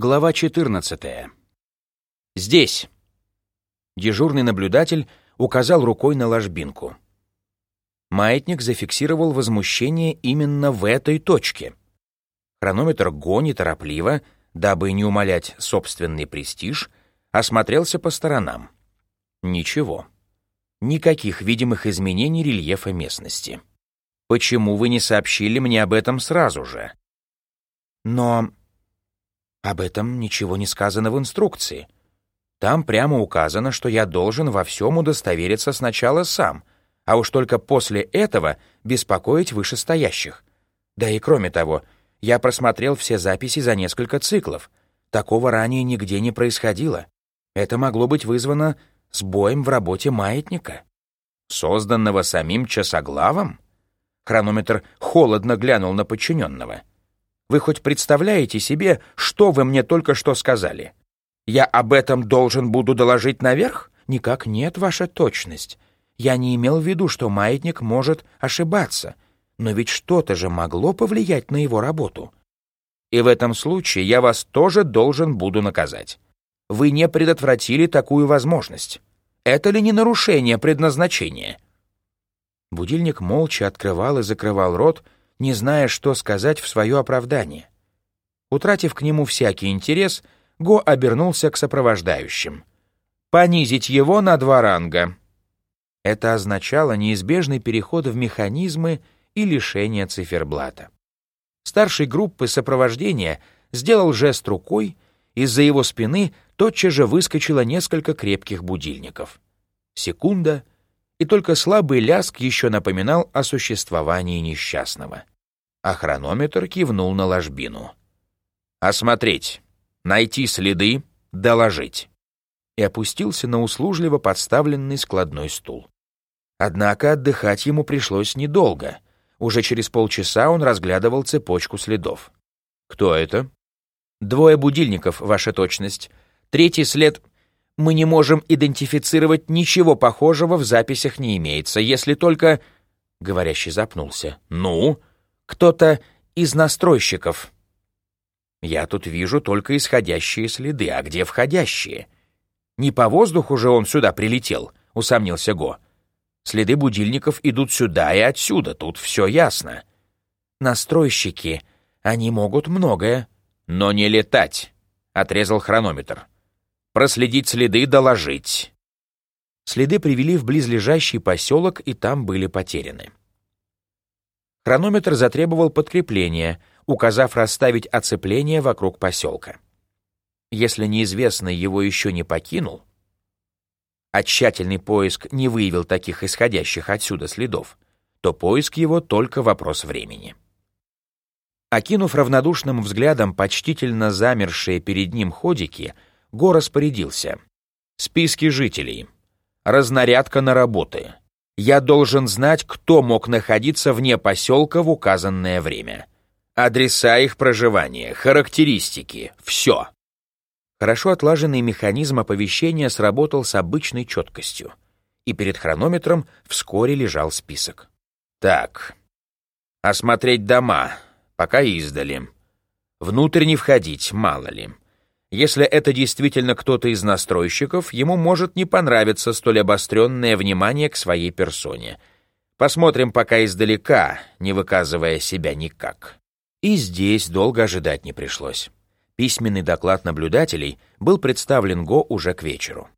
Глава 14. Здесь. Дежурный наблюдатель указал рукой на ложбинку. Маятник зафиксировал возмущение именно в этой точке. Хронометр Го неторопливо, дабы не умалять собственный престиж, осмотрелся по сторонам. Ничего. Никаких видимых изменений рельефа местности. Почему вы не сообщили мне об этом сразу же? Но об этом ничего не сказано в инструкции. Там прямо указано, что я должен во всем удостовериться сначала сам, а уж только после этого беспокоить вышестоящих. Да и кроме того, я просмотрел все записи за несколько циклов. Такого ранее нигде не происходило. Это могло быть вызвано сбоем в работе маятника. Созданного самим часоглавом? Хронометр холодно глянул на подчиненного. Вы хоть представляете себе, что вы мне только что сказали? Я об этом должен буду доложить наверх? Никак нет, ваша точность. Я не имел в виду, что маятник может ошибаться, но ведь что-то же могло повлиять на его работу. И в этом случае я вас тоже должен буду наказать. Вы не предотвратили такую возможность. Это ли не нарушение предназначения? Будильник молча открывал и закрывал рот, не зная, что сказать в свое оправдание. Утратив к нему всякий интерес, Го обернулся к сопровождающим. «Понизить его на два ранга». Это означало неизбежный переход в механизмы и лишение циферблата. Старший группы сопровождения сделал жест рукой, из-за его спины тотчас же выскочило несколько крепких будильников. Секунда — и только слабый ляск еще напоминал о существовании несчастного. А хронометр кивнул на ложбину. «Осмотреть, найти следы, доложить» и опустился на услужливо подставленный складной стул. Однако отдыхать ему пришлось недолго. Уже через полчаса он разглядывал цепочку следов. «Кто это?» «Двое будильников, ваша точность. Третий след мы не можем идентифицировать ничего похожего в записях не имеется, если только...» Говорящий запнулся. «Ну?» «Кто-то из настройщиков». «Я тут вижу только исходящие следы, а где входящие?» «Не по воздуху же он сюда прилетел», — усомнился Го. «Следы будильников идут сюда и отсюда, тут все ясно». «Настройщики, они могут многое». «Но не летать», — отрезал хронометр проследить следы, доложить». Следы привели в близлежащий поселок, и там были потеряны. Хронометр затребовал подкрепления, указав расставить оцепление вокруг поселка. Если неизвестный его еще не покинул, а тщательный поиск не выявил таких исходящих отсюда следов, то поиск его только вопрос времени. Окинув равнодушным взглядом почтительно замершие перед ним ходики, Го распорядился. Списки жителей. Разнарядка на работы. Я должен знать, кто мог находиться вне поселка в указанное время. Адреса их проживания, характеристики, все. Хорошо отлаженный механизм оповещения сработал с обычной четкостью, и перед хронометром вскоре лежал список. Так, осмотреть дома, пока издали. Внутрь не входить, мало ли. Если это действительно кто-то из настройщиков, ему может не понравиться столь обостренное внимание к своей персоне. Посмотрим пока издалека, не выказывая себя никак. И здесь долго ожидать не пришлось. Письменный доклад наблюдателей был представлен ГО уже к вечеру.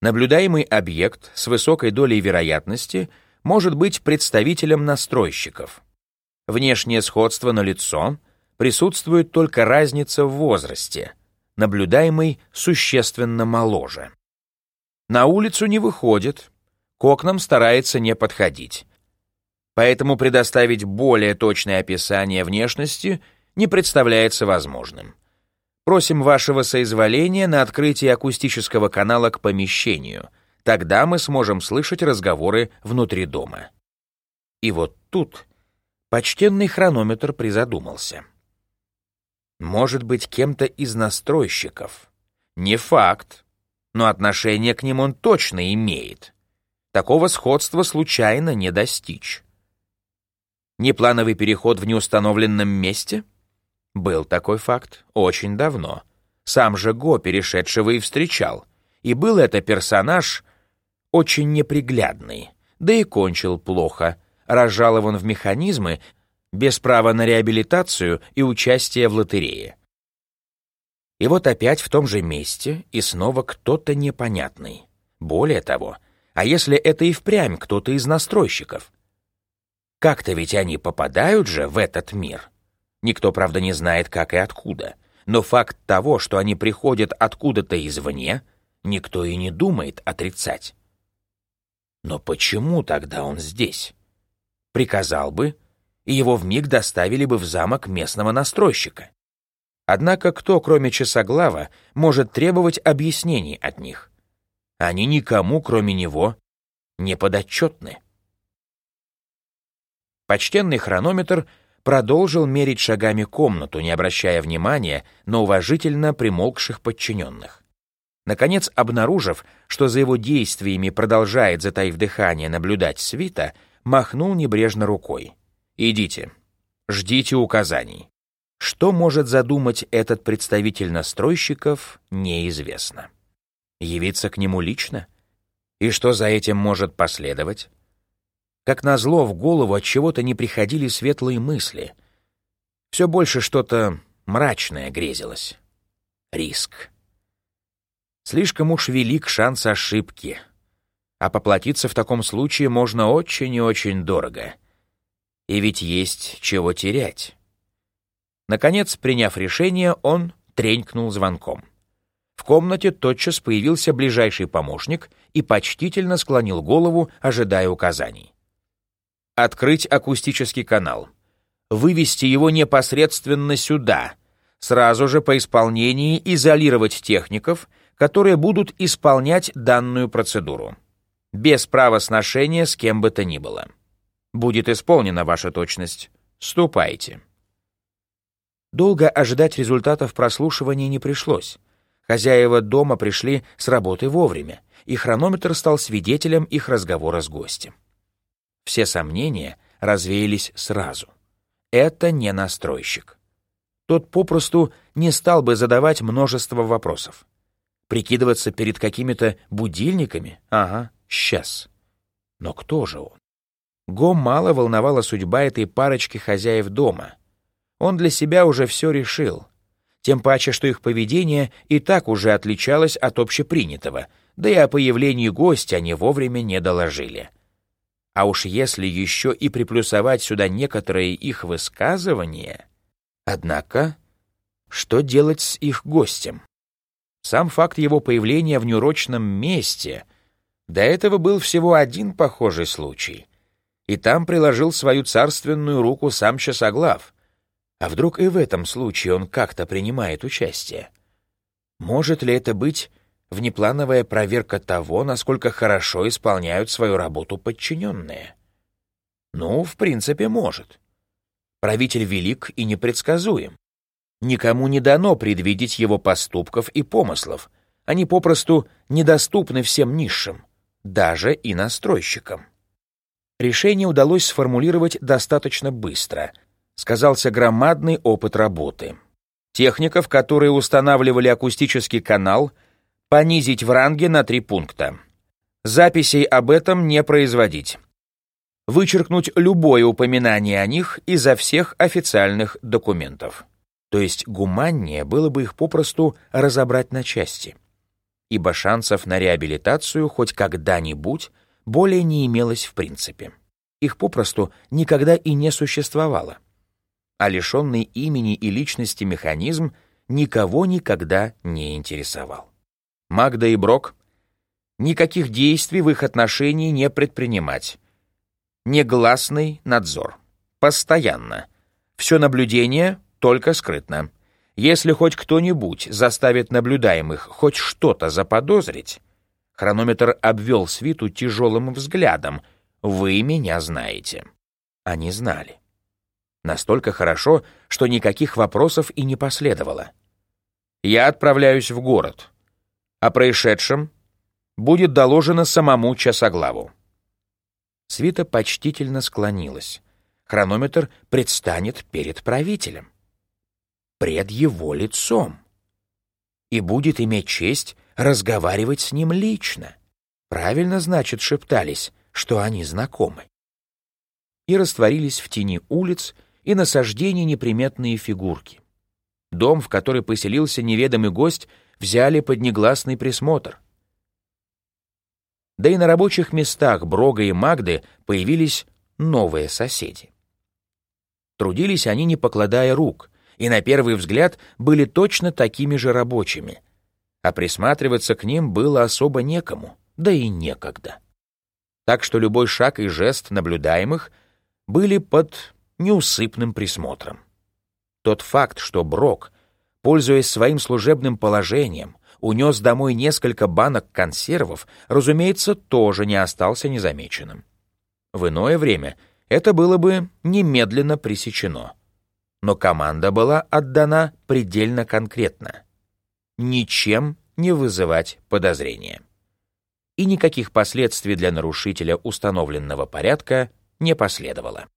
Наблюдаемый объект с высокой долей вероятности может быть представителем настройщиков. Внешнее сходство налицо, присутствует только разница в возрасте — наблюдаемый существенно моложе. На улицу не выходит, к окнам старается не подходить. Поэтому предоставить более точное описание внешности не представляется возможным. Просим вашего соизволения на открытие акустического канала к помещению. Тогда мы сможем слышать разговоры внутри дома. И вот тут почтенный хронометр призадумался может быть кем-то из настройщиков. Не факт, но отношение к ним он точно имеет. Такого сходства случайно не достичь. Неплановый переход в неустановленном месте? Был такой факт очень давно. Сам же Го перешедшего и встречал. И был это персонаж очень неприглядный, да и кончил плохо, разжалован в механизмы без права на реабилитацию и участие в лотерее. И вот опять в том же месте, и снова кто-то непонятный. Более того, а если это и впрямь кто-то из настройщиков? Как-то ведь они попадают же в этот мир. Никто, правда, не знает, как и откуда. Но факт того, что они приходят откуда-то извне, никто и не думает отрицать. Но почему тогда он здесь? Приказал бы, и его вмиг доставили бы в замок местного настройщика. Однако кто, кроме Часоглава, может требовать объяснений от них? Они никому, кроме него, не подотчетны. Почтенный хронометр продолжил мерить шагами комнату, не обращая внимания на уважительно примолкших подчиненных. Наконец, обнаружив, что за его действиями продолжает, затаив дыхание, наблюдать свита, махнул небрежно рукой. «Идите, ждите указаний». Что может задумать этот представитель настройщиков, неизвестно явиться к нему лично? И что за этим может последовать? Как назло, в голову от чего-то не приходили светлые мысли. Все больше что-то мрачное грезилось. Риск. Слишком уж велик шанс ошибки. А поплатиться в таком случае можно очень и очень дорого. И ведь есть чего терять. Наконец, приняв решение, он тренькнул звонком. В комнате тотчас появился ближайший помощник и почтительно склонил голову, ожидая указаний. Открыть акустический канал. Вывести его непосредственно сюда. Сразу же по исполнении изолировать техников, которые будут исполнять данную процедуру. Без права сношения с кем бы то ни было. Будет исполнена ваша точность. Ступайте. Долго ожидать результатов прослушивания не пришлось. Хозяева дома пришли с работы вовремя, и хронометр стал свидетелем их разговора с гостем. Все сомнения развеялись сразу. Это не настройщик. Тот попросту не стал бы задавать множество вопросов. Прикидываться перед какими-то будильниками? Ага, сейчас. Но кто же он? Го мало волновала судьба этой парочки хозяев дома. Он для себя уже все решил тем паче, что их поведение и так уже отличалось от общепринятого, да и о появлении гостя они вовремя не доложили. А уж если еще и приплюсовать сюда некоторые их высказывания... Однако, что делать с их гостем? Сам факт его появления в неурочном месте... До этого был всего один похожий случай. И там приложил свою царственную руку сам Часоглав — а вдруг и в этом случае он как-то принимает участие? Может ли это быть внеплановая проверка того, насколько хорошо исполняют свою работу подчиненные? Ну, в принципе, может. Правитель велик и непредсказуем. Никому не дано предвидеть его поступков и помыслов. Они попросту недоступны всем низшим, даже и настройщикам. Решение удалось сформулировать достаточно быстро — сказался громадный опыт работы. Техников, которые устанавливали акустический канал, понизить в ранге на три пункта. Записей об этом не производить. Вычеркнуть любое упоминание о них изо всех официальных документов. То есть гуманнее было бы их попросту разобрать на части. Ибо шансов на реабилитацию хоть когда-нибудь более не имелось в принципе. Их попросту никогда и не существовало а лишенный имени и личности механизм никого никогда не интересовал. Магда и Брок никаких действий в их отношении не предпринимать. Негласный надзор. Постоянно. Все наблюдение только скрытно. Если хоть кто-нибудь заставит наблюдаемых хоть что-то заподозрить, хронометр обвел свиту тяжелым взглядом. «Вы меня знаете». Они знали. Настолько хорошо, что никаких вопросов и не последовало. Я отправляюсь в город. О происшедшем будет доложено самому часоглаву. Свита почтительно склонилась. Хронометр предстанет перед правителем. Пред его лицом. и будет иметь честь разговаривать с ним лично. Правильно, значит, шептались, что они знакомы. И растворились в тени улиц и насаждений неприметные фигурки. Дом, в который поселился неведомый гость, взяли под негласный присмотр. Да и на рабочих местах Брога и Магды появились новые соседи. Трудились они, не покладая рук, и на первый взгляд были точно такими же рабочими. А присматриваться к ним было особо некому, да и некогда. Так что любой шаг и жест наблюдаемых были под неусыпным присмотром. Тот факт, что Брок, пользуясь своим служебным положением, унес домой несколько банок консервов, разумеется, тоже не остался незамеченным. В иное время это было бы немедленно пресечено. Но команда была отдана предельно конкретно. Ничем не вызывать подозрения. И никаких последствий для нарушителя установленного порядка не последовало.